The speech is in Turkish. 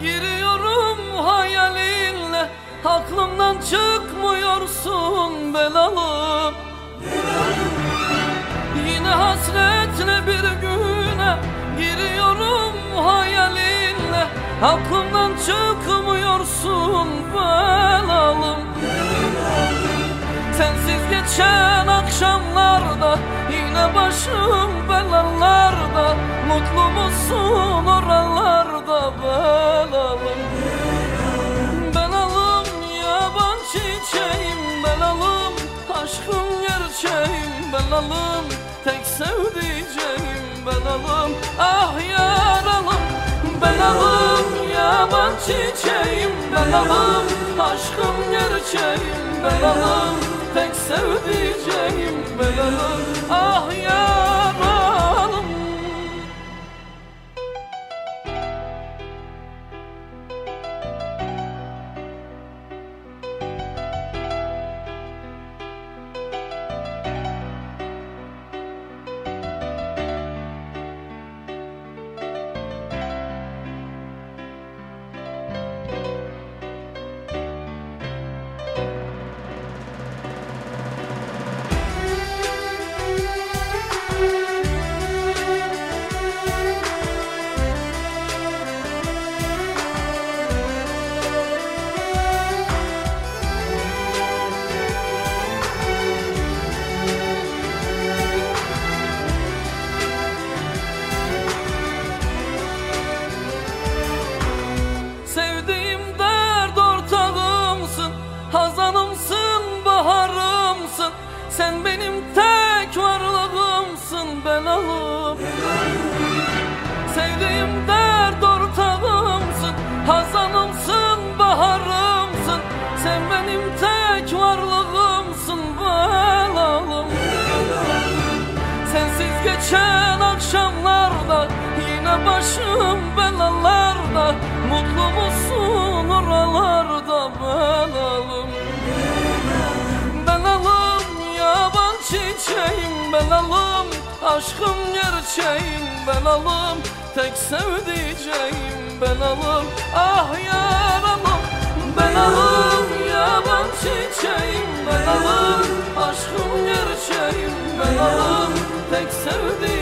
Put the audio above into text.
Giriyorum hayalinle Aklımdan çıkmıyorsun belalım Yine hasretle bir güne Giriyorum hayalinle Aklımdan çıkmıyorsun belalım Sensiz geçen akşamlarda Yine başım belalarda. Mutlu musun oralarda belalım. Belalım yaban çiçeğim Belalım aşkım gerçeğim. Belalım tek sevdiceğim Belalım. Ah yaralım Belalım yaban çiçeğim. Belalım aşkım gerçeğim Belalım tek sevdiceğim. Belalım ah yaralım Sevdiğim dert ortağımsın Hazanımsın, baharımsın. Sen benim tek varlığımsın belalım Sensiz geçen akşamlarda Yine başım belalarda. Mutlu musun oralarda belalım Belalım yaban çiçeğim Belalım aşkım gerçeğim Belalım tek sevdiceğim Belalım ah yaralım Belalım yaban çiçeğim Belalım aşkım gerçeğim Belalım tek sevdiceğim